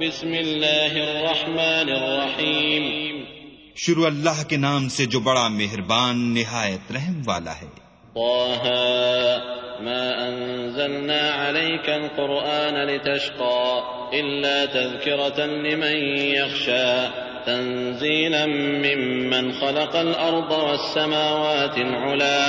بسم اللہ الرحمن الرحیم۔ شروع اللہ کے نام سے جو بڑا مہربان نہایت رحم والا ہے۔ طه ما انزلنا عليك القرآن لتشقى إلا تذكرة لمن يخشى تنزيلا ممن خلق الأرض والسماوات العلا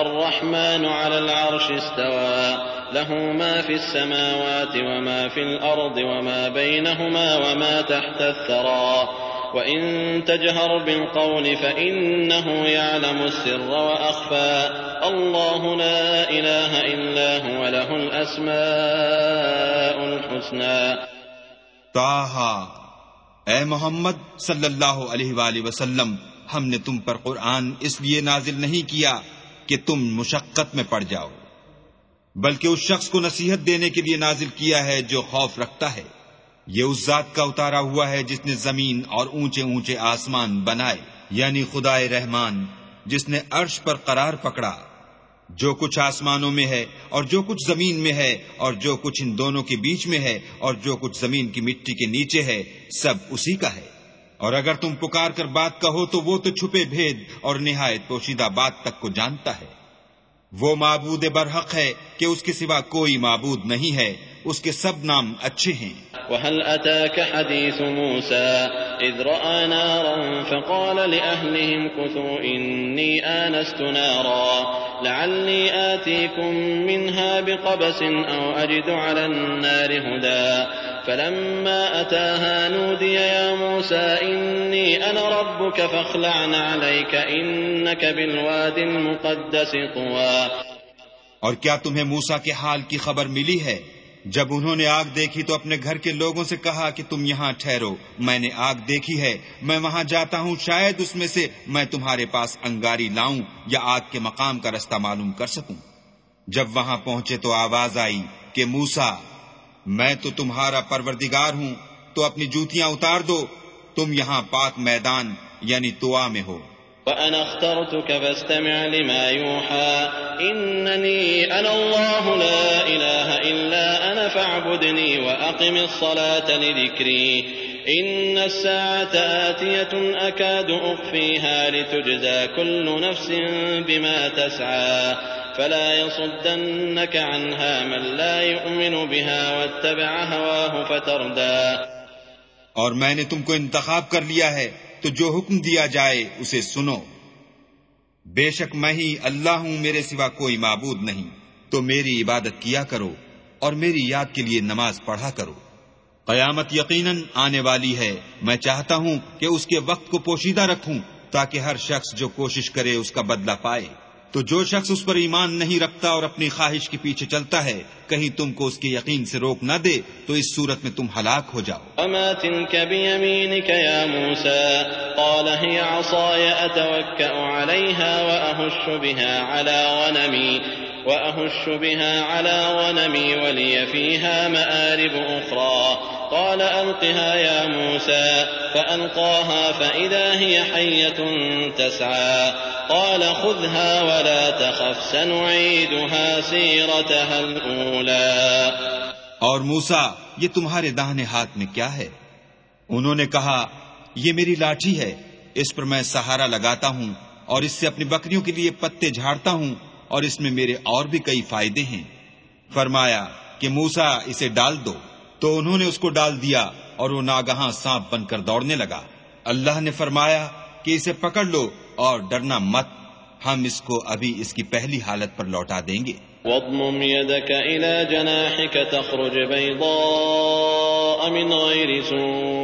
الرحمن على العرش استوى له ما في السماوات وما في الأرض وما بينهما وما تحت الثرى وإن تجهر بالقول فإنه يعلم السر وأخفى الله لا إله إلا هو له الأسماء الحسنى تاہا اے محمد صلی اللہ علیہ وآلہ وسلم، ہم نے تم پر قرآن اس لیے نازل نہیں کیا کہ تم مشقت میں پڑ جاؤ۔ بلکہ اس شخص کو نصیحت دینے کے لیے نازل کیا ہے جو خوف رکھتا ہے۔ یہ اس ذات کا اتارا ہوا ہے جس نے زمین اور اونچے اونچے آسمان بنائے یعنی خدا رحمان، جس نے عرش پر قرار پکڑا۔ جو کچھ آسمانوں میں ہے اور جو کچھ زمین میں ہے اور جو کچھ ان دونوں کے بیچ میں ہے اور جو کچھ زمین کی مٹی کے نیچے ہے، سب اسی کا ہے۔ اور اگر تم پکار کر بات کہو تو وہ تو چھپے بھید اور نہایت پوشیدہ بات تک کو جانتا ہے۔ وہ معبود برحق ہے کہ اس کے سوا کوئی معبود نہیں ہے۔ اس کے سب نام اچھے ہیں۔ وهل أتاك حديث موسى إذ رأى نارا فقال لأهلهم كثوا إني آنست نارا لعلي آتيكم منها بقبس أو أجد على النار هدى فلما أتاها نودي يا موسى إني أنا ربك فاخلعن عليك إنك بالواد المقدس طوى اور کیا تمہیں موسا کے حال کی خبر ملی ہے؟ جب انہوں نے آگ دیکھی تو اپنے گھر کے لوگوں سے کہا کہ تم یہاں ٹھہرو۔ میں نے آگ دیکھی ہے۔ میں وہاں جاتا ہوں۔ شاید اس میں سے میں تمہارے پاس انگاری لاؤں یا آگ کے مقام کا رستہ معلوم کر سکوں۔ جب وہاں پہنچے تو آواز آئی کہ موسا میں تو تمہارا پروردگار ہوں۔ تو اپنی جوتیاں اتار دو۔ تم یہاں پاک میدان یعنی توا میں ہو۔ وأنا اخترتك فاستمع لما يوحى۔ إنني أنا الله لا إله إلا أنا فاعبدني وأقم الصلاة لذكري. إن الساعة آتية أكاد أخفيها لتجزى كل نفس بما تسعى. فلا يصدنك عنها من لا يؤمن بها واتبع هواه فتردى. اور میں نے تم کو انتخاب کر لیا ہے، تو جو حکم دیا جائے اسے سنو۔ بے شک میں ہی اللہ ہوں، میرے سوا کوئی معبود نہیں۔ تو میری عبادت کیا کرو۔ اور میری یاد کے لیے نماز پڑھا کرو۔ قیامت یقیناً آنے والی ہے۔ میں چاہتا ہوں کہ اس کے وقت کو پوشیدہ رکھوں تاکہ ہر شخص جو کوشش کرے اس کا بدلہ پائے۔ تو جو شخص اس پر ایمان نہیں رکھتا اور اپنی خواہش کے پیچھے چلتا ہے، کہیں تم کو اس کے یقین سے روک نہ دے، تو اس صورت میں تم ہلاک ہو جاؤ۔ اما تلك بيمينك يا موسى؟ قال هي عصاي اتوكا عليها واهش بها على غنمي۔ واهش بها على غنمي ولي فيها مآرب اخرى قال القها يا موسى. فالقاها فاذا هي حيه تسعى. قال خذها ولا تخف، سنعيدها سيرتها الأولى. اور موسا، یہ تمہارے داہنے ہاتھ میں کیا ہے؟ انہوں نے کہا، یہ میری لاٹھی ہے، اس پر میں سہارا لگاتا ہوں اور اس سے اپنی بکریوں کے لیے پتے جھاڑتا ہوں۔ اور اس میں میرے اور بھی کئی فائدے ہیں۔ فرمایا کہ موسا اسے ڈال دو۔ تو انہوں نے اس کو ڈال دیا اور وہ ناگہاں سانپ بن کر دوڑنے لگا۔ اللہ نے فرمایا کہ اسے پکڑ لو اور ڈرنا مت۔ ہم اس کو ابھی اس کی پہلی حالت پر لوٹا دیں گے۔ واضمم يدك إلى جناحك تخرج بيضاء من غير سوء۔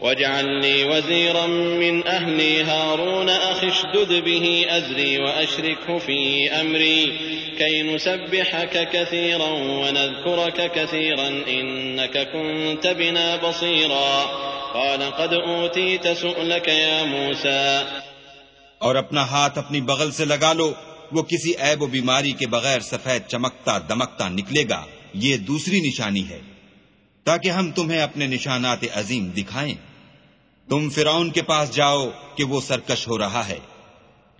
واجعل لي وزيرا من أهلي هارون أخي اشدد به أزري وأشركه في أمري كي نسبحك كثيرا ونذكرك كثيرا إنك كنت بنا بصيرا قال قد أوتيت سؤلك يا موسى اور اپنا ہاتھ اپنی بغل سے لگا لو، وہ کسی عیب و بیماری کے بغیر سفید چمکتا دمکتا نکلے گا، یہ دوسری نشانی ہے، تاکہ ہم تمہیں اپنے نشانات عظیم دکھائیں۔ تم فرعون کے پاس جاؤ کہ وہ سرکش ہو رہا ہے۔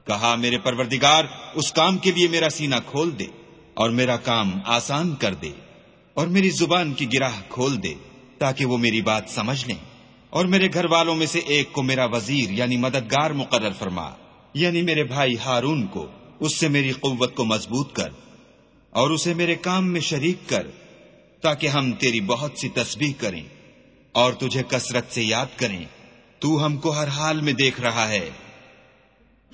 کہا میرے پروردگار، اس کام کے لیے میرا سینہ کھول دے اور میرا کام آسان کر دے اور میری زبان کی گراہ کھول دے تاکہ وہ میری بات سمجھ لیں اور میرے گھر والوں میں سے ایک کو میرا وزیر یعنی مددگار مقرر فرما یعنی میرے بھائی ہارون کو، اس سے میری قوت کو مضبوط کر اور اسے میرے کام میں شریک کر تاکہ ہم تیری بہت سی تسبیح کریں اور تجھے کثرت سے یاد کریں۔ تو ہم کو ہر حال میں دیکھ رہا ہے۔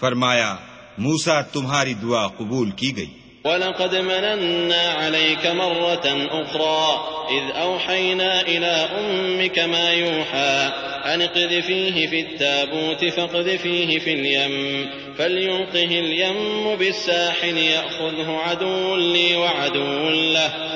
فرمایا موسا تمہاری دعا قبول کی گئی۔ وَلَقَدْ مَنَنَّا عَلَيْكَ مَرَّةً أُخْرَى، إِذْ أَوْحَيْنَا إِلَىٰ أُمِّكَ مَا يُوحَىٰ، أَنِ اقْذِفِيهِ فِي التَّابُوتِ فَاقْذِفِيهِ فِي الْيَمِّ فَلْيُلْقِهِ الْيَمُّ بِالسَّاحِلِ، يَأْخُذْهُ عَدُوٌّ لِّي وَعَدُوٌّ لَّهُ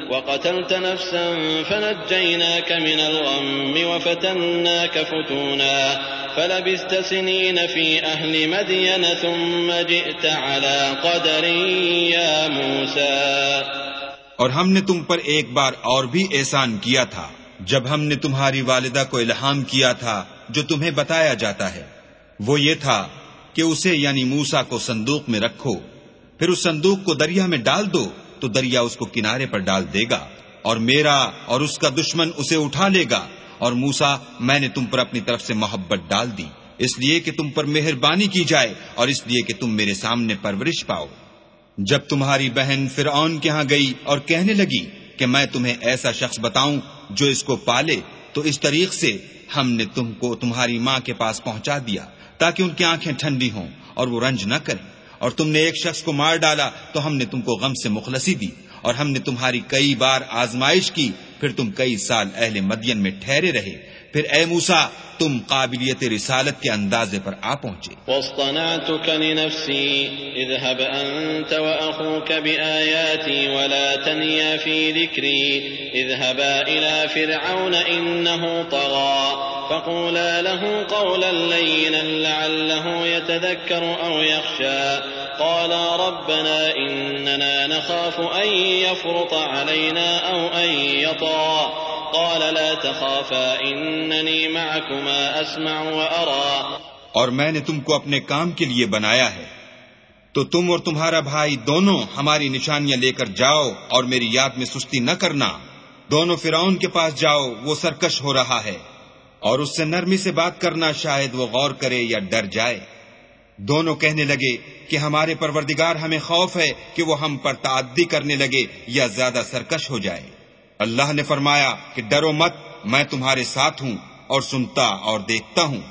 وقتلت نفسا فنجيناك من الغم وفتناك فتونا فلبست سنين في أهل مدين ثم جئت على قدر يا موسى. اور ہم نے تم پر ایک بار اور بھی احسان کیا تھا جب ہم نے تمہاری والدہ کو الہام کیا تھا جو تمہیں بتایا جاتا ہے۔ وہ یہ تھا کہ اسے یعنی موسا کو صندوق میں رکھو، پھر اس صندوق کو دریا میں ڈال دو تو دریا اس کو کنارے پر ڈال دے گا اور میرا اور اس کا دشمن اسے اٹھا لے گا اور موسا، میں نے تم پر اپنی طرف سے محبت ڈال دی، اس لیے کہ تم پر مہربانی کی جائے اور اس لیے کہ تم میرے سامنے پرورش پاؤ۔ جب تمہاری بہن فرعون کے ہاں گئی اور کہنے لگی کہ میں تمہیں ایسا شخص بتاؤں جو اس کو پالے، تو اس طریق سے ہم نے تم کو تمہاری ماں کے پاس پہنچا دیا تاکہ ان کی آنکھیں ٹھنڈی ہوں اور وہ رنج نہ کریں۔ اور تم نے ایک شخص کو مار ڈالا تو ہم نے تم کو غم سے مخلصی دی اور ہم نے تمہاری کئی بار آزمائش کی پھر تم کئی سال اہل مدین میں ٹھہرے رہے پھر اے موسا تم قابلیت رسالت کے اندازے پر آ پہنچے۔ واصطنعتك اذهب أنت وأخوك بآياتي ولا تنيا في ذكري، اذهبا إلى فرعون إنه طغى، فقولا له قولا لينا لعله يتذكر أو يخشى، قالا ربنا إننا نخاف أن يفرط علينا أو أن يطغى قال لا تخافا انني معكما اسمع وارى اور میں نے تم کو اپنے کام کے لیے بنایا ہے۔ تو تم اور تمہارا بھائی دونوں ہماری نشانیاں لے کر جاؤ اور میری یاد میں سستی نہ کرنا۔ دونوں فرعون کے پاس جاؤ، وہ سرکش ہو رہا ہے۔ اور اس سے نرمی سے بات کرنا شاید وہ غور کرے یا ڈر جائے۔ دونوں کہنے لگے کہ ہمارے پروردگار ہمیں خوف ہے کہ وہ ہم پر تعدی کرنے لگے یا زیادہ سرکش ہو جائے۔ اللہ نے فرمایا کہ ڈرو مت، میں تمہارے ساتھ ہوں اور سنتا اور دیکھتا ہوں۔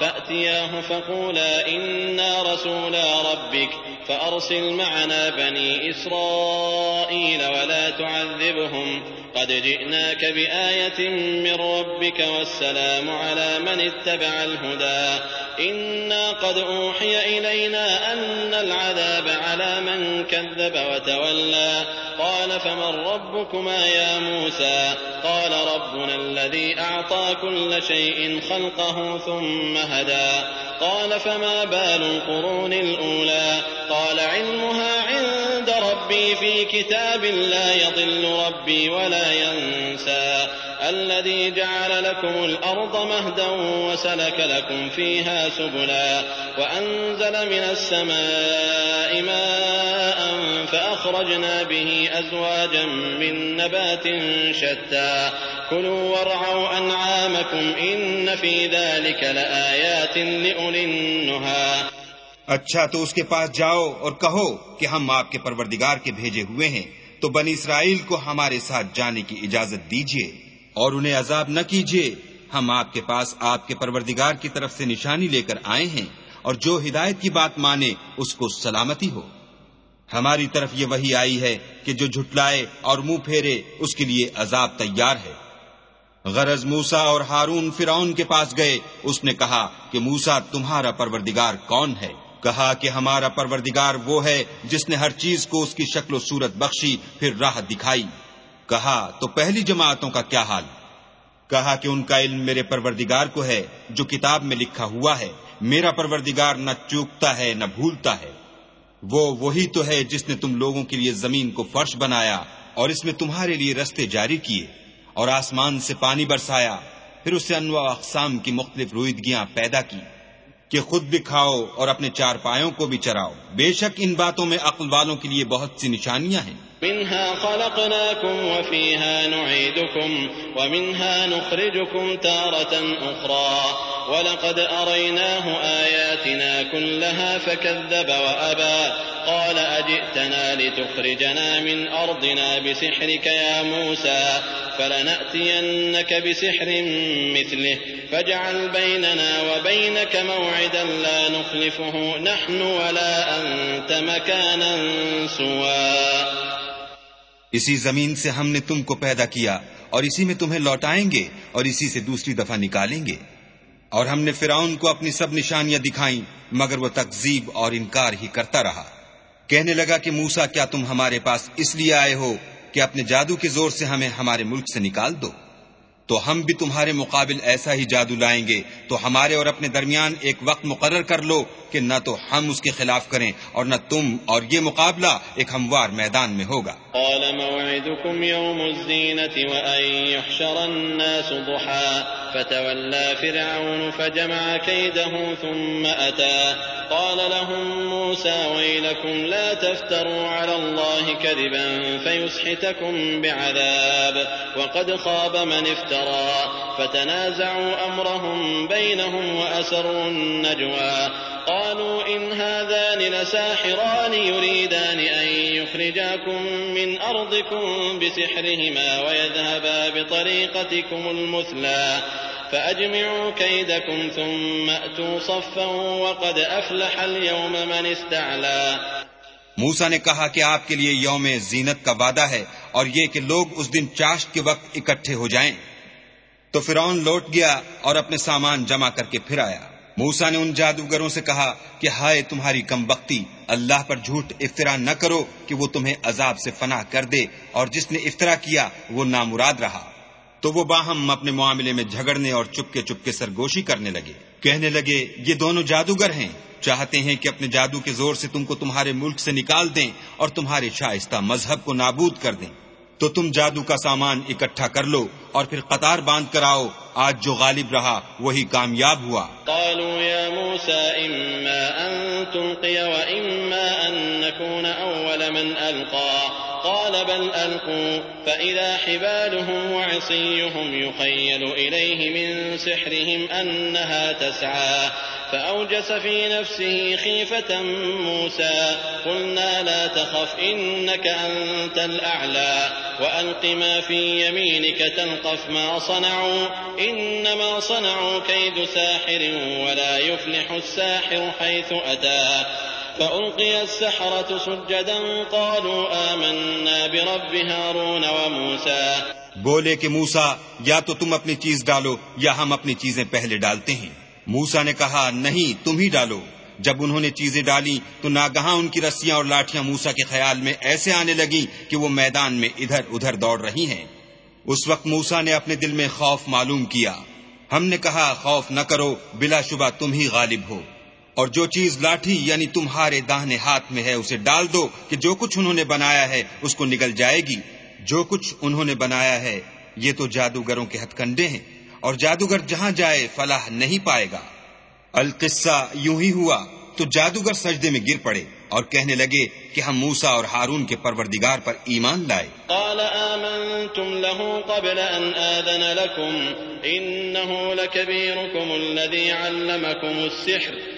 فأتياه فقولا إنا رسولا ربك، فأرسل معنا بني إسرائيل ولا تعذبهم. قد جئناك بآية من ربك والسلام على من اتبع الهدى. إنا قد أوحي إلينا أن العذاب على من كذب وتولى. قال فمن ربكما يا موسى؟ قال ربنا الذي أعطى كل شيء خلقه ثم هدى. قال فما بال القرون الأولى؟ قال علمها عند ربي في كتاب لا يضل ربي ولا ينسى. الذي جعل لكم الأرض مهدا وسلك لكم فيها سبلا. وأنزل من السماء ماء فأخرجنا به أزواجا من نبات شتى. كلوا وارعوا أنعامكم إن في ذلك لآيات لأولي النهى. اچھا تو اس کے پاس جاؤ اور کہو کہ ہم آپ کے پروردگار کے بھیجے ہوئے ہیں۔ تو بنی اسرائیل کو ہمارے ساتھ جانے کی اجازت دیجیے اور انہیں عذاب نہ کیجیے ہم آپ کے پاس آپ کے پروردگار کی طرف سے نشانی لے کر آئے ہیں اور جو ہدایت کی بات مانے اس کو سلامتی ہو۔ ہماری طرف یہ وہی آئی ہے کہ جو جھٹلائے اور منہ پھیرے اس کے لیے عذاب تیار ہے۔ غرض موسا اور ہارون فرعون کے پاس گئے۔ اس نے کہا کہ موسا تمہارا پروردگار کون ہے؟ کہا کہ ہمارا پروردگار وہ ہے جس نے ہر چیز کو اس کی شکل و صورت بخشی، پھر راہ دکھائی۔ کہا، تو پہلی جماعتوں کا کیا حال؟ کہا کہ ان کا علم میرے پروردگار کو ہے، جو کتاب میں لکھا ہوا ہے۔ میرا پروردگار نہ چوکتا ہے، نہ بھولتا ہے۔ وہ وہی تو ہے جس نے تم لوگوں کے لیے زمین کو فرش بنایا اور اس میں تمہارے لیے رستے جاری کیے اور آسمان سے پانی برسایا۔ پھر اسے انواع اقسام کی مختلف رویدگیاں پیدا کی۔ کہ خود بھی کھاؤ اور اپنے چار پایوں کو بھی چراؤ۔ بے شک ان باتوں میں عقل والوں کے لیے بہت سی نشانیاں ہیں۔ منها خلقناكم وفيها نعيدكم ومنها نخرجكم تارة أخرى ولقد أريناه آياتنا كلها فكذب وأبى قال أجئتنا لتخرجنا من أرضنا بسحرك يا موسى فلنأتينك بسحر مثله. فاجعل بيننا وبينك موعدا لا نخلفه نحن ولا أنت مكانا سوى. اسی زمین سے ہم نے تم کو پیدا کیا اور اسی میں تمہیں لوٹائیں گے اور اسی سے دوسری دفعہ نکالیں گے۔ اور ہم نے فرعون کو اپنی سب نشانیاں دکھائیں، مگر وہ تقزیب اور انکار ہی کرتا رہا۔ کہنے لگا کہ موسا کیا تم ہمارے پاس اس لیے آئے ہو کہ اپنے جادو کے زور سے ہمیں ہمارے ملک سے نکال دو۔ تو ہم بھی تمہارے مقابل ایسا ہی جادو لائیں گے۔ تو ہمارے اور اپنے درمیان ایک وقت مقرر کر لو۔ کہ نہ تو ہم اس کے خلاف کریں اور نہ تم اور یہ مقابلہ ایک ہموار میدان میں ہوگا۔ قال موعدكم يوم الزينة وأن يحشر الناس ضحى، فتولى فرعون فجمع كيده ثم أتى. قال لهم موسى ويلكم لا تفتروا على الله كذبا فيسحتكم بعذاب، وقد خاب من افترى. فتنازعوا أمرهم بينهم وأسروا النجوى. قالوا إن هذان لساحران يريدان أن يخرجاكم من أرضكم بسحرهما ويذهبا بطريقتكم المثلى فأجمعوا كيدكم ثم أتوا صفا وقد أفلح اليوم من استعلى موسا نے کہا کہ آپ کے لیے یوم زینت کا وعدہ ہے اور یہ کہ لوگ اس دن چاشت کے وقت اکٹھے ہو جائیں۔ تو فرعون لوٹ گیا اور اپنے سامان جمع کر کے پھر آیا۔ موسا نے ان جادوگروں سے کہا کہ ہائے تمہاری کم بختی، اللہ پر جھوٹ افطرا نہ کرو کہ وہ تمہیں عذاب سے فنا کر دے اور جس نے افطرا کیا وہ نامراد رہا۔ تو وہ باہم اپنے معاملے میں جھگڑنے اور چپکے چپکے سرگوشی کرنے لگے۔ کہنے لگے، یہ دونوں جادوگر ہیں۔ چاہتے ہیں کہ اپنے جادو کے زور سے تم کو تمہارے ملک سے نکال دیں اور تمہارے شائستہ مذہب کو نابود کر دیں۔ تو تم جادو کا سامان اکٹھا کر لو اور پھر قطار باندھ کر آؤ۔ آج جو غالب رہا، وہی کامیاب ہوا۔ قالوا يا موسى تلقي نكون قال بل ألقوا، فإذا حبالهم وعصيهم يخيل إليه من سحرهم أنها تسعى. فأوجس في نفسه خيفة موسى، قلنا لا تخف، إنك أنت الأعلى. وألق ما في يمينك تلقف ما صنعوا، إنما صنعوا كيد ساحر ولا يفلح الساحر حيث فألقي السحرة سجدا قالوا آمنا برب هارون وموسى. بولے کہ موسا، یا تو تم اپنی چیز ڈالو یا ہم اپنی چیزیں پہلے ڈالتے ہیں۔ موسا نے کہا، نہیں، تم ہی ڈالو۔ جب انہوں نے چیزیں ڈالی، تو ناگہاں ان کی رسیاں اور لاٹیاں موسا کے خیال میں ایسے آنے لگی کہ وہ میدان میں ادھر ادھر دوڑ رہی ہیں۔ اس وقت موسا نے اپنے دل میں خوف معلوم کیا۔ ہم نے کہا، خوف نہ کرو، بلا شبہ تم ہی غالب ہو۔ اور جو چیز لاٹھی یعنی تمہارے داہنے ہاتھ میں ہے، اسے ڈال دو کہ جو کچھ انہوں نے بنایا ہے، اس کو نگل جائے گی۔ جو کچھ انہوں نے بنایا ہے، یہ تو جادوگروں کے ہتھ کنڈے ہیں۔ اور جادوگر جہاں جائے، فلاح نہیں پائے گا۔ القصہ یوں ہی ہوا تو جادوگر سجدے میں گر پڑے اور کہنے لگے کہ ہم موسا اور ہارون کے پروردگار پر ایمان لائے۔ قال آمنتم له قبل ان آذن لكم انه لكبيركم الذي علمكم السحر۔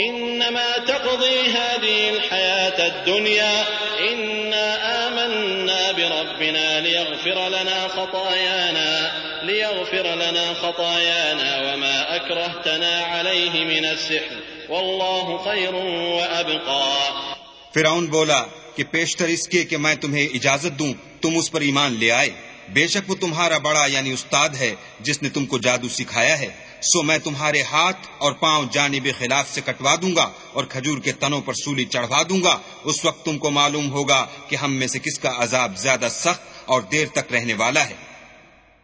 إنما تقضي هذه الحياة الدنيا. إنا بربنا ليغفر لنا خطايانا، ليغفر لنا خطايانا وما أكرهتنا عليه من السحر. والله خير وأبقى. فرعون بولا کہ پیشتر اس کے کہ میں تمہیں اجازت دوں، تم اس پر ایمان لے آئے۔ بے شک وہ تمہارا بڑا یعنی استاد ہے، جس نے تم کو جادو سکھایا ہے۔ سو میں تمہارے ہاتھ اور پاؤں جانب خلاف سے کٹوا دوں گا اور کھجور کے تنوں پر سولی چڑھوا دوں گا۔ اس وقت تم کو معلوم ہوگا کہ ہم میں سے کس کا عذاب زیادہ سخت اور دیر تک رہنے والا ہے۔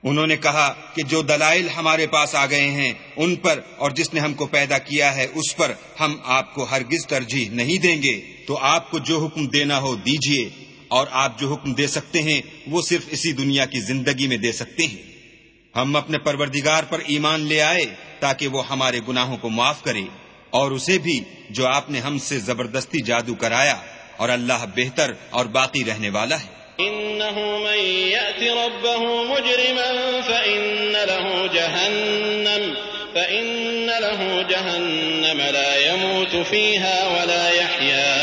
انہوں نے کہا کہ جو دلائل ہمارے پاس آ گئے ہیں، ان پر اور جس نے ہم کو پیدا کیا ہے، اس پر ہم آپ کو ہرگز ترجیح نہیں دیں گے۔ تو آپ کو جو حکم دینا ہو دیجیے۔ اور آپ جو حکم دے سکتے ہیں، وہ صرف اسی دنیا کی زندگی میں دے سکتے ہیں۔ ہم اپنے پروردگار پر ایمان لے آئے تاکہ وہ ہمارے گناہوں کو معاف کرے اور اسے بھی جو آپ نے ہم سے زبردستی جادو کرایا اور اللہ بہتر اور باقی رہنے والا ہے۔ إنه من يأت ربه مجرما فإن له جهنم فإن له جهنم لا يموت فيها ولا يحيا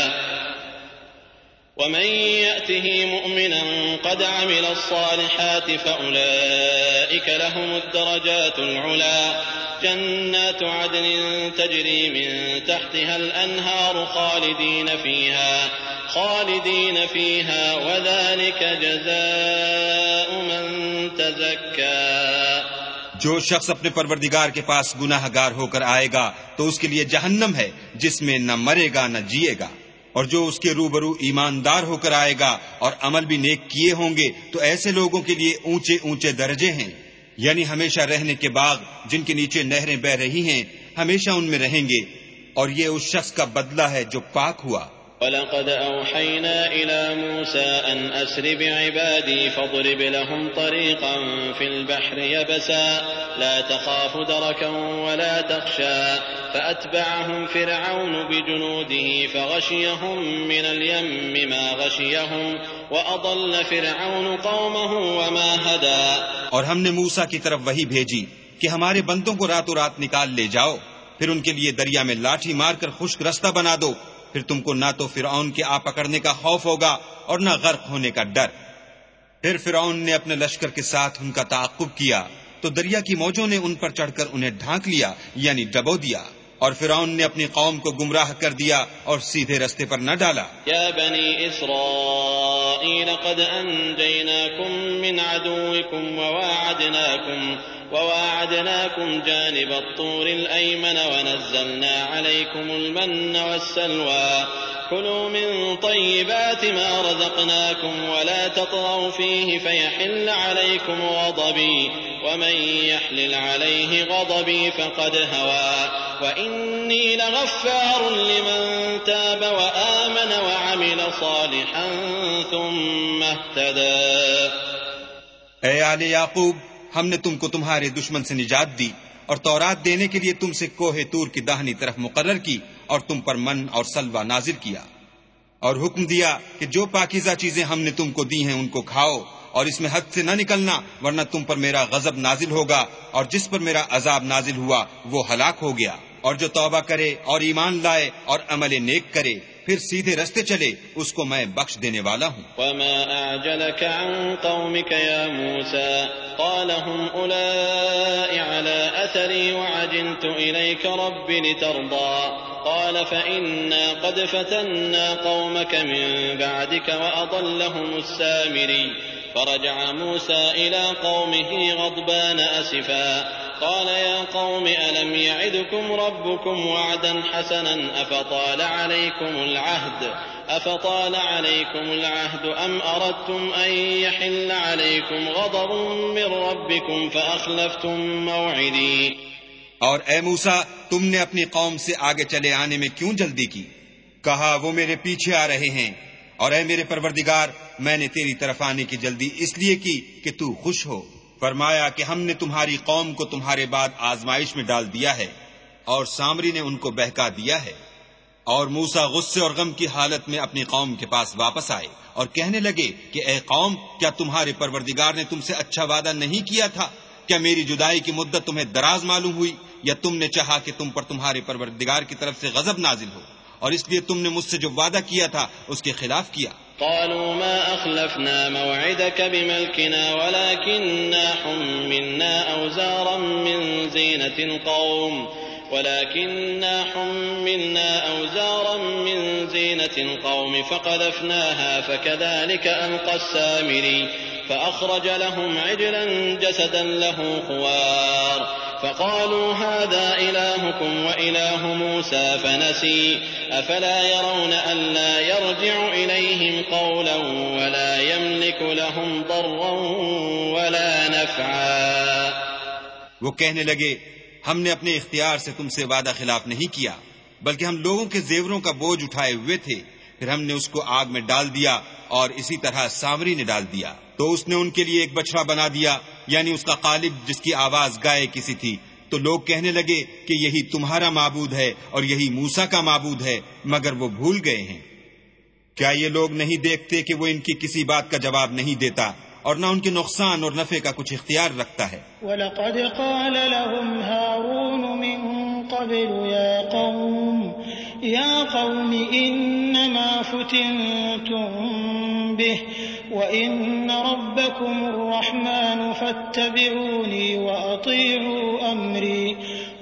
ومن يأته مؤمنا قد عمل الصالحات فأولئك لهم الدرجات العلا. جنات عدن تجري من تحتها الأنهار خالدين فيها خالدين فيها، وذلك جزاء من تزكى. جو شخص اپنے پروردگار کے پاس گناہ گار ہو کر آئے گا تو اس کے لیے جہنم ہے، جس میں نہ مرے گا، نہ جیے گا۔ اور جو اس کے روبرو ایماندار ہو کر آئے گا اور عمل بھی نیک کیے ہوں گے، تو ایسے لوگوں کے لیے اونچے اونچے درجے ہیں۔ یعنی ہمیشہ رہنے کے باغ جن کے نیچے نہریں بہ رہی ہیں، ہمیشہ ان میں رہیں گے۔ اور یہ اس شخص کا بدلہ ہے جو پاک ہوا۔ ولقد أوحينا إلى موسى أن أسر بعبادي فاضرب لهم طريقا في البحر يبسا. لا تخاف دركا ولا تخشى. فأتبعهم فرعون بجنوده فغشيهم من اليم ما غشيهم. وأضل فرعون قومه وما هدى. اور ہم نے موسا کی طرف وہی بھیجی کہ ہمارے بندوں کو راتوں رات نکال لے جاؤ، پھر ان کے لیے دریا میں لاٹھی مار کر خشک رستہ بنا دو۔ پھر تم کو نہ تو فرعون کے آ پکڑنے کا خوف ہوگا اور نہ غرق ہونے کا ڈر۔ پھر فرعون نے اپنے لشکر کے ساتھ ان کا تعاقب کیا، تو دریا کی موجوں نے ان پر چڑھ کر انہیں ڈھانک لیا یعنی ڈبو دیا۔ اور فرعون نے اپنی قوم کو گمراہ کر دیا اور سیدھے رستے پر نہ ڈالا۔ یا بنی اسرائیل، قد انجیناکم من عدوکم وواعدناکم وواعدناکم جانب الطور الایمن، ونزلنا علیکم المن والسلوى كلوا من طيبات ما رزقناكم ولا تطغوا فيه فيحل عليكم غضبي ومن يحلل عليه غضبي فقد هوى وإني لغفار لمن تاب وآمن وعمل صالحا ثم اهتدى. اے آل یعقوب، ہم نے تم کو تمہارے دشمن سے نجات دی۔ اور تورات دینے کے لیے تم سے کوہ تور کی داہنی طرف مقرر کی اور تم پر من اور سلوا نازل کیا۔ اور حکم دیا کہ جو پاکیزہ چیزیں ہم نے تم کو دی ہیں ان کو کھاؤ اور اس میں حد سے نہ نکلنا ورنہ تم پر میرا غضب نازل ہوگا اور جس پر میرا عذاب نازل ہوا وہ ہلاک ہو گیا۔ اور جو توبہ کرے اور ایمان لائے اور عمل نیک کرے پھر سیدھے رستے چلے، اس کو میں بخش دینے والا ہوں۔ وما اعجلك عن قومك يا موسى؟ قال هم اولئك على اثري وعجلت اليك رب لترضى۔ قال فإنا قد فتنا قومك من بعدك وأضلهم السامري۔ فرجع موسى إلى قومه غضبان أسفا۔ قال يا قوم، ألم يعدكم ربكم وعدا حسنا؟ أفطال عليكم العهد؟ أفطال عليكم العهد أم أردتم أن يحل عليكم غضب من ربكم فأخلفتم موعدي؟ اور اے موسا تم نے اپنی قوم سے آگے چلے آنے میں کیوں جلدی کی؟ کہا، وہ میرے پیچھے آ رہے ہیں۔ اور اے میرے پروردگار، میں نے تیری طرف آنے کی جلدی اس لیے کی کہ تو خوش ہو۔ فرمایا کہ ہم نے تمہاری قوم کو تمہارے بعد آزمائش میں ڈال دیا ہے اور سامری نے ان کو بہکا دیا ہے۔ اور موسا غصے اور غم کی حالت میں اپنی قوم کے پاس واپس آئے اور کہنے لگے کہ اے قوم، کیا تمہارے پروردگار نے تم سے اچھا وعدہ نہیں کیا تھا؟ کیا میری جدائی کی مدت تمہیں دراز معلوم ہوئی؟ یا تم نے چاہا کہ تم پر تمہارے پروردگار کی طرف سے غضب نازل ہو؟ اور اس لیے تم نے مجھ سے جو وعدہ کیا تھا، اس کے خلاف کیا۔ قالوا ما أخلفنا موعدك بملكنا ولكننا حملنا أوزارا من زينة القوم ولكننا حملنا أوزارا من زينة القوم فقذفناها فكذلك ألقى السامري فأخرج لهم عجلا جسدا له خوار فقالوا هذا إلهكم وإله موسى فنسي أفلا يرون ألا يرجع إليهم قولا ولا يملك لهم ضرا ولا نفعا. وہ کہنے لگے، ہم نے اپنے اختیار سے تم سے وعدہ خلاف نہیں کیا، بلکہ ہم لوگوں کے زیوروں کا بوجھ اٹھائے ہوئے تھے۔ پھر ہم نے اس کو آگ میں ڈال دیا اور اسی طرح سامری نے ڈال دیا۔ تو اس نے ان کے لیے ایک بچڑا بنا دیا یعنی اس کا قالب جس کی آواز گائے کسی تھی۔ تو لوگ کہنے لگے کہ یہی تمہارا معبود ہے اور یہی موسا کا معبود ہے، مگر وہ بھول گئے ہیں۔ کیا یہ لوگ نہیں دیکھتے کہ وہ ان کی کسی بات کا جواب نہیں دیتا اور نہ ان کے نقصان اور نفع کا کچھ اختیار رکھتا ہے؟ وَلَقَدْ قَالَ لَهُمْ هَارُونُ مِن قَبْلُ يَا قَوْمِ، يا قوم إنما فتنتم به وإن ربكم الرحمن فاتبعوني وأطيعوا أمري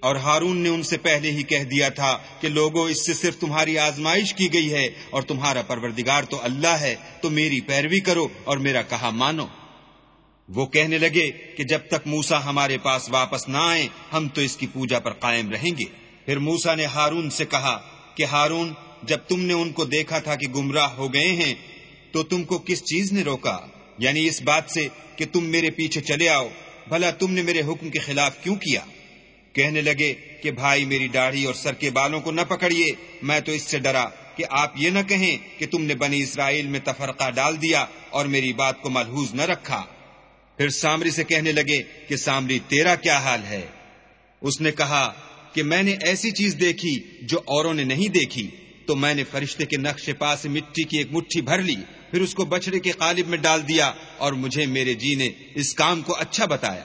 اور ہارون نے ان سے پہلے ہی کہہ دیا تھا کہ لوگوں اس سے صرف تمہاری آزمائش کی گئی ہے اور تمہارا پروردگار تو اللہ ہے، تو میری پیروی کرو اور میرا کہا مانو۔ وہ کہنے لگے کہ جب تک موسا ہمارے پاس واپس نہ آئے ہم تو اس کی پوجا پر قائم رہیں گے۔ پھر موسا نے ہارون سے کہا کہ ہارون، جب تم نے ان کو دیکھا تھا کہ گمراہ ہو گئے ہیں، تو تم کو کس چیز نے روکا؟ یعنی اس بات سے کہ تم میرے پیچھے چلے آؤ، بھلا تم نے میرے حکم کے خلاف کیوں کیا؟ کہنے لگے کہ بھائی میری داڑھی اور سر کے بالوں کو نہ پکڑیے۔ میں تو اس سے ڈرا کہ آپ یہ نہ کہیں کہ تم نے بنی اسرائیل میں تفرقہ ڈال دیا اور میری بات کو ملحوظ نہ رکھا۔ پھر سامری سے کہنے لگے کہ سامری تیرا کیا حال ہے؟ اس نے کہا کہ میں نے ایسی چیز دیکھی جو اوروں نے نہیں دیکھی۔ تو میں نے فرشتے کے نقش پاس مٹی کی ایک مٹھی بھر لی، پھر اس کو بچڑے کے قالب میں ڈال دیا اور مجھے میرے جی نے اس کام کو اچھا بتایا۔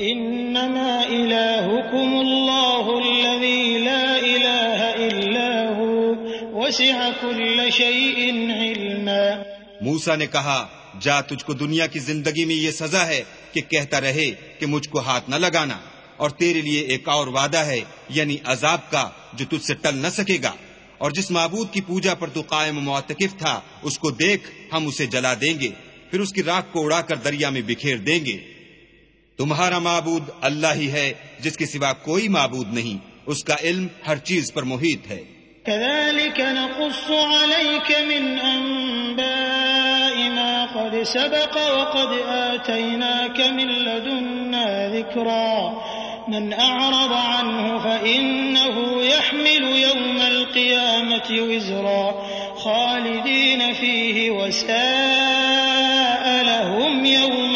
إنما إلهكم الله الذي لا إله إلا هو، وسع كل شيء علما. موسى نے کہا، جا تجھ کو دنیا کی زندگی میں یہ سزا ہے کہ کہتا رہے کہ مجھ کو ہاتھ نہ لگانا، اور تیرے لیے ایک اور وعدہ ہے یعنی عذاب کا، جو تجھ سے ٹل نہ سکے گا۔ اور جس معبود کی پوجا پر تو قائم معتکف تھا، اس کو دیکھ، ہم اسے جلا دیں گے، پھر اس کی راک کو اڑا کر دریا میں بکھیر دیں گے۔ تمہارا معبود اللہ ہی ہے، جس کے سوا کوئی معبود نہیں۔ اس کا علم ہر چیز پر محیط ہے۔ كذلك نقص عليك من أنباء ما قد سبق وقد آتيناك من لدنا ذكرا۔ من أعرض عنه فإنه يحمل يوم القيامة وزرا۔ خالدين فيه وساء لهم يوم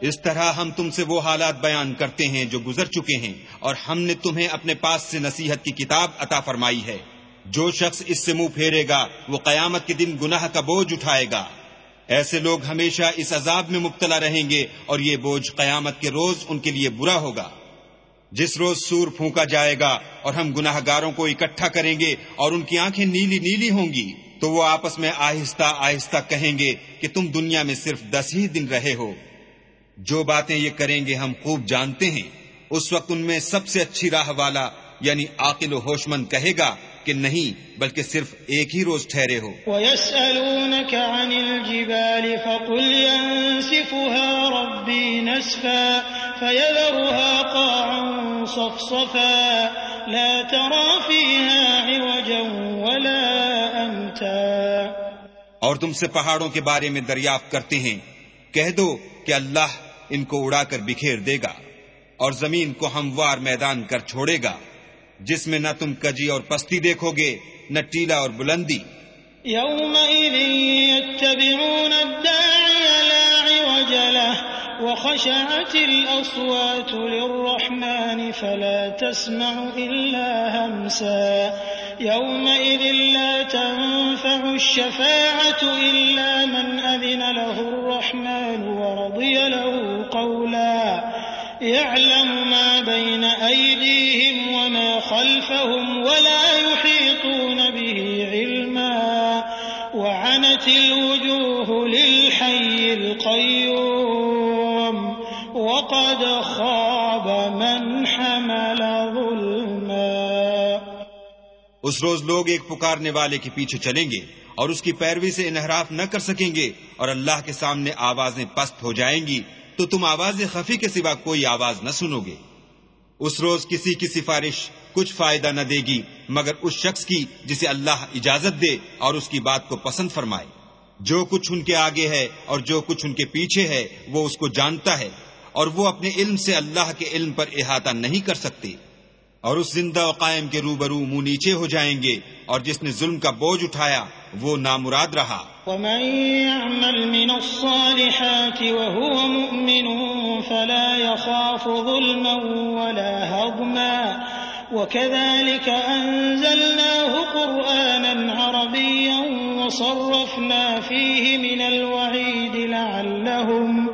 اس طرح ہم تم سے وہ حالات بیان کرتے ہیں جو گزر چکے ہیں، اور ہم نے تمہیں اپنے پاس سے نصیحت کی کتاب عطا فرمائی ہے۔ جو شخص اس سے منہ پھیرے گا، وہ قیامت کے دن گناہ کا بوجھ اٹھائے گا۔ ایسے لوگ ہمیشہ اس عذاب میں مبتلا رہیں گے، اور یہ بوجھ قیامت کے روز ان کے لیے برا ہوگا۔ جس روز سور پھونکا جائے گا، اور ہم گناہ گاروں کو اکٹھا کریں گے، اور ان کی آنکھیں نیلی نیلی ہوں گی، تو وہ آپس میں آہستہ آہستہ کہیں گے کہ تم دنیا میں صرف دس ہی دن رہے ہو۔ جو باتیں یہ کریں گے ہم خوب جانتے ہیں اس وقت ان میں سب سے اچھی راہ والا یعنی عاقل و ہوش مند کہے گا کہ نہیں بلکہ صرف ایک ہی روز ٹھہرے ہو۔ وَيَسْأَلُونَكَ عَنِ الْجِبَالِ فَقُلْ يَنسِفُهَا رَبِّي نَسْفًا فَيَذَرُهَا قَاعًا صَفْصَفًا لَا تَرَى فِيهَا عِوَجًا وَلَا أَمْتًا۔ اور تم سے پہاڑوں کے بارے میں دریافت کرتے ہیں۔ کہہ دو کہ اللہ ان کو اڑا کر بکھیر دے گا اور زمین کو ہموار میدان کر چھوڑے گا، جس میں نہ تم کجی اور پستی دیکھو گے، نہ ٹیلا اور بلندی۔ يومئذ يتبعون الداعي لا عوج له وخشعت الأصوات للرحمن فلا تسمع إلا همسا۔ يومئذ لا تنفع الشفاعة إلا من أذن له الرحمن ورضي له قولا. يعلم ما بين أيديهم وما خلفهم ولا يحيطون به علما. وعنت الوجوه للحي القيوم. وقد خاب من حمل اس روز لوگ ایک پکارنے والے کے پیچھے چلیں گے اور اس کی پیروی سے انحراف نہ کر سکیں گے اور اللہ کے سامنے آوازیں پست ہو جائیں گی، تو تم آواز خفی کے سوا کوئی آواز نہ سنو گے۔ اس روز کسی کی سفارش کچھ فائدہ نہ دے گی، مگر اس شخص کی جسے اللہ اجازت دے اور اس کی بات کو پسند فرمائے۔ جو کچھ ان کے آگے ہے اور جو کچھ ان کے پیچھے ہے، وہ اس کو جانتا ہے اور وہ اپنے علم سے اللہ کے علم پر احاطہ نہیں کر سکتے۔ اور اس زندہ و قائم کے روبرو منہ نیچے ہو جائیں گے اور جس نے ظلم کا بوجھ اٹھایا وہ نامراد رہا۔ ومن يعمل من الصالحات وهو مؤمن فلا يخاف ظلما ولا هضما وكذلك أنزلناه قرآنا عربيا وصرفنا فيه من الوعيد لعلهم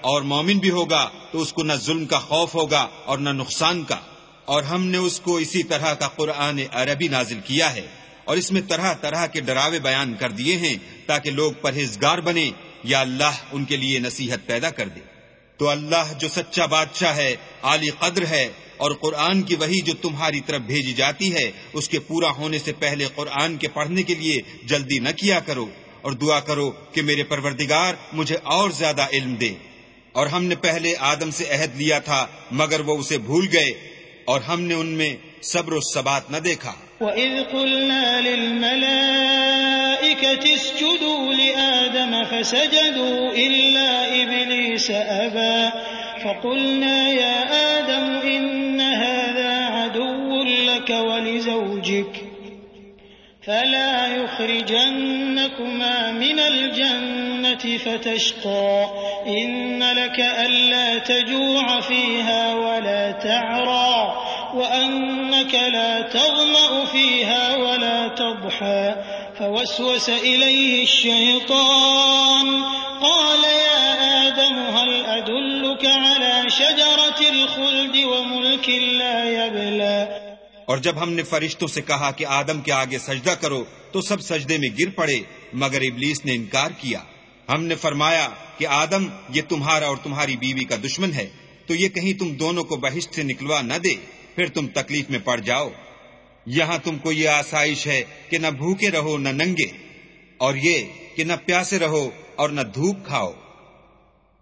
اور مومن بھی ہوگا تو اس کو نہ ظلم کا خوف ہوگا اور نہ نقصان کا۔ اور ہم نے اس کو اسی طرح کا قرآن عربی نازل کیا ہے اور اس میں طرح طرح کے ڈراوے بیان کر دیے ہیں تاکہ لوگ پرہیزگار بنے یا اللہ ان کے لیے نصیحت پیدا کر دے۔ تو اللہ جو سچا بادشاہ ہے، عالی قدر ہے اور قرآن کی وہی جو تمہاری طرف بھیجی جاتی ہے، اس کے پورا ہونے سے پہلے قرآن کے پڑھنے کے لیے جلدی نہ کیا کرو اور دعا کرو کہ میرے پروردگار مجھے اور زیادہ علم دے۔ اور ہم نے پہلے آدم سے عہد لیا تھا، مگر وہ اسے بھول گئے اور ہم نے ان میں صبر و ثبات نہ دیکھا۔ وَإِذْ قُلْنَا لِلْمَلَائِكَةِ اسْجُدُوا لِآدَمَ فَسَجَدُوا إِلَّا إِبْلِيسَ أَبَى فَقُلْنَا يَا آدَمُ إِنَّ هَذَا عَدُوٌّ لَكَ وَلِزَوْجِكَ فَلَا يُخْرِجَنَّكُمَا مِنَ الْجَنَّةِ فَتَشْقَى. إن لك ألا تجوع فيها ولا تعرى، وأنك لا تغمأ فيها ولا تضحى. فوسوس إليه الشيطان، قال يا آدم هل أدلك على شجرة الخلد وملك لا اور جب ہم نے فرشتوں سے کہا کہ آدم کے آگے سجدہ کرو، تو سب سجدے میں گر پڑے، مگر ابلیس نے انکار کیا۔ ہم نے فرمایا کہ آدم، یہ تمہارا اور تمہاری بیوی کا دشمن ہے، تو یہ کہیں تم دونوں کو بہشت سے نکلوا نہ دے، پھر تم تکلیف میں پڑ جاؤ۔ یہاں تم کو یہ آسائش ہے کہ نہ بھوکے رہو، نہ ننگے، اور یہ کہ نہ پیاسے رہو اور نہ دھوپ کھاؤ۔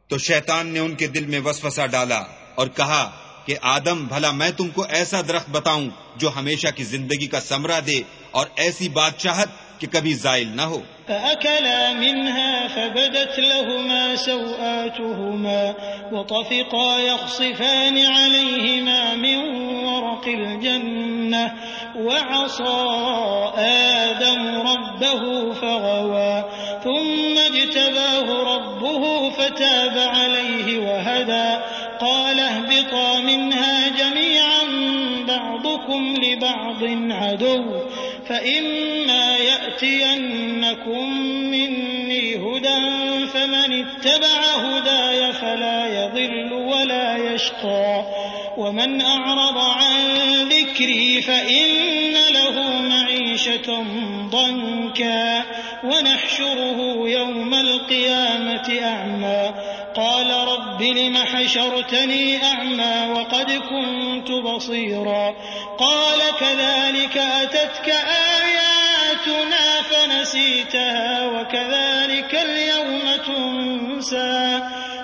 تو شیطان نے ان کے دل میں وسوسہ ڈالا اور کہا کہ آدم، بھلا میں تم کو ایسا درخت بتاؤں جو ہمیشہ کی زندگی کا سمرہ دے اور ایسی بادشاہت کہ کبھی زائل نہ ہو۔ فأكلا منها فبدت لهما سوآتهما وطفقا يخصفان عليهما من ورق الجنة وعصى آدم ربه فغوى ثم اجتباه ربه فتاب عليه وهدى قال اهبطا منها جميعا بعضكم لبعض عدو، فإما يأتينكم مني هدى، فمن اتبع هداي فلا يضل ولا يشقى، ومن أعرض عن ذكري فإن له معيشة ضنكا، ونحشره يوم القيامة أعمى. قال رب لم حشرتني أعمى وقد كنت بصيرا. قال كذلك أتتك آياتنا فنسيتها وكذلك اليوم تنسى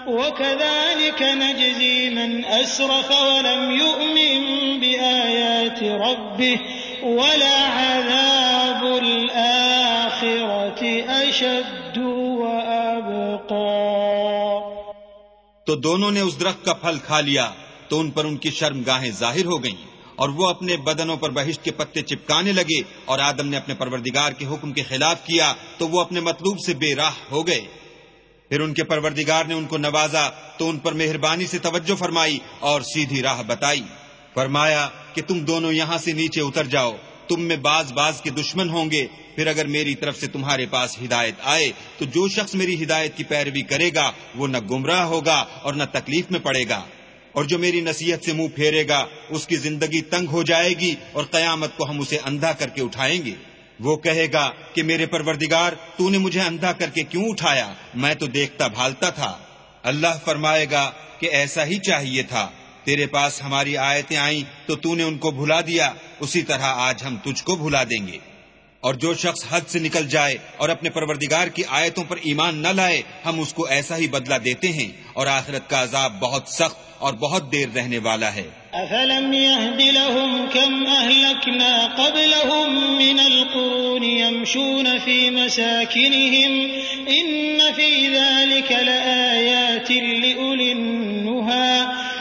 وكذلك نجزي من أسرف ولم يؤمن بآيات ربه ولا عذاب الآخرة أشد وأبقى. تو دونوں نے اس درخت کا پھل کھا لیا تو ان پر ان کی شرم گاہیں ظاہر ہو گئیں اور وہ اپنے بدنوں پر بہشت کے پتے چپکانے لگے اور آدم نے اپنے پروردگار کے حکم کے خلاف کیا تو وہ اپنے مطلوب سے بے راہ ہو گئے۔ پھر ان کے پروردگار نے ان کو نوازا تو ان پر مہربانی سے توجہ فرمائی اور سیدھی راہ بتائی۔ فرمایا کہ تم دونوں یہاں سے نیچے اتر جاؤ۔ تم میں باز باز کے دشمن ہوں گے، پھر اگر میری طرف سے تمہارے پاس ہدایت آئے، تو جو شخص میری ہدایت کی پیروی کرے گا، وہ نہ گمراہ ہوگا اور نہ تکلیف میں پڑے گا۔ اور جو میری نصیحت سے منہ پھیرے گا، اس کی زندگی تنگ ہو جائے گی اور قیامت کو ہم اسے اندھا کر کے اٹھائیں گے۔ وہ کہے گا کہ میرے پروردگار، تو نے مجھے اندھا کر کے کیوں اٹھایا؟ میں تو دیکھتا بھالتا تھا۔ اللہ فرمائے گا کہ ایسا ہی چاہیے تھا۔ تیرے پاس ہماری آیتیں آئیں تو تو نے ان کو بھلا دیا، اسی طرح آج ہم تجھ کو بھلا دیں گے۔ اور جو شخص حد سے نکل جائے اور اپنے پروردگار کی آیتوں پر ایمان نہ لائے، ہم اس کو ایسا ہی بدلہ دیتے ہیں اور آخرت کا عذاب بہت سخت اور بہت دیر رہنے والا ہے۔ افلم يهد لهم كم اهلكنا قبلهم من القرون يمشون في مساكنهم ان في ذلك لآيات لأولي النهى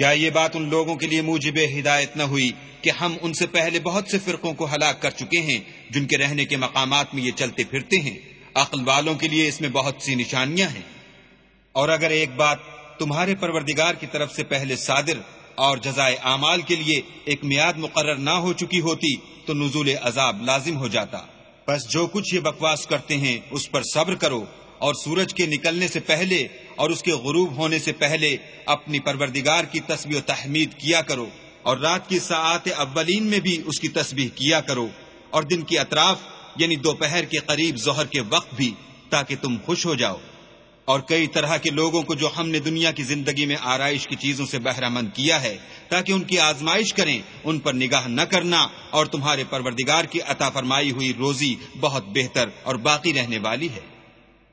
کیا یہ بات ان لوگوں کے لیے موجب ہدایت نہ ہوئی کہ ہم ان سے پہلے بہت سے فرقوں کو ہلاک کر چکے ہیں جن کے رہنے کے مقامات میں یہ چلتے پھرتے ہیں؟ عقل والوں کے لیے اس میں بہت سی نشانیاں ہیں۔ اور اگر ایک بات تمہارے پروردگار کی طرف سے پہلے صادر اور جزائے اعمال کے لیے ایک میاد مقرر نہ ہو چکی ہوتی تو نزول عذاب لازم ہو جاتا۔ بس جو کچھ یہ بکواس کرتے ہیں اس پر صبر کرو اور سورج کے نکلنے سے پہلے اور اس کے غروب ہونے سے پہلے اپنی پروردگار کی تسبیح و تحمید کیا کرو اور رات کی ساعت اولین میں بھی اس کی تسبیح کیا کرو اور دن کی اطراف یعنی دوپہر کے قریب ظہر کے وقت بھی، تاکہ تم خوش ہو جاؤ۔ اور کئی طرح کے لوگوں کو جو ہم نے دنیا کی زندگی میں آرائش کی چیزوں سے بہرہ مند کیا ہے، تاکہ ان کی آزمائش کریں، ان پر نگاہ نہ کرنا اور تمہارے پروردگار کی عطا فرمائی ہوئی روزی بہت بہتر اور باقی رہنے والی ہے۔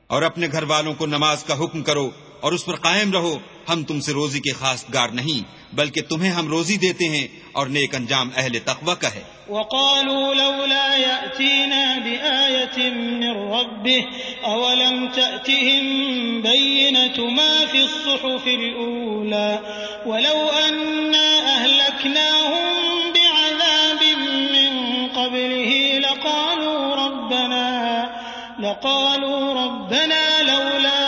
اور اپنے گھر والوں کو نماز کا حکم کرو اور اس پر قائم رہو، ہم تم سے روزی کے خاص گار نہیں، بلکہ تمہیں ہم روزی دیتے ہیں اور نیک انجام اہل تقوی کا ہے۔ وقالوا لولا يأتينا بآية من ربه، أولم تأتهم بينة ما في الصحف الأولى؟ ولو أنا أهلكناهم بعذاب من قبله لقالوا ربنا لقالوا ربنا لولا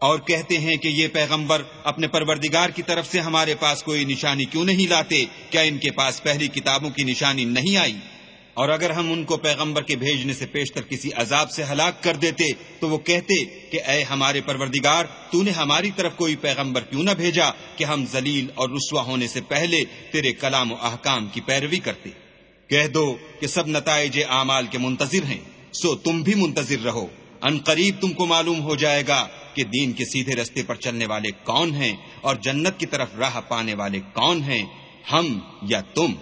اور کہتے ہیں کہ یہ پیغمبر اپنے پروردگار کی طرف سے ہمارے پاس کوئی نشانی کیوں نہیں لاتے؟ کیا ان کے پاس پہلی کتابوں کی نشانی نہیں آئی؟ اور اگر ہم ان کو پیغمبر کے بھیجنے سے پیشتر کسی عذاب سے ہلاک کر دیتے، تو وہ کہتے کہ اے ہمارے پروردگار، تو نے ہماری طرف کوئی پیغمبر کیوں نہ بھیجا کہ ہم ذلیل اور رسوا ہونے سے پہلے تیرے کلام و احکام کی پیروی کرتے۔ کہہ دو کہ سب نتائج اعمال کے منتظر ہیں، سو تم بھی منتظر رہو۔ ان قریب تم کو معلوم ہو جائے گا کہ دین کے سیدھے رستے پر چلنے والے کون ہیں اور جنت کی طرف راہ پانے والے کون ہیں، ہم یا تم؟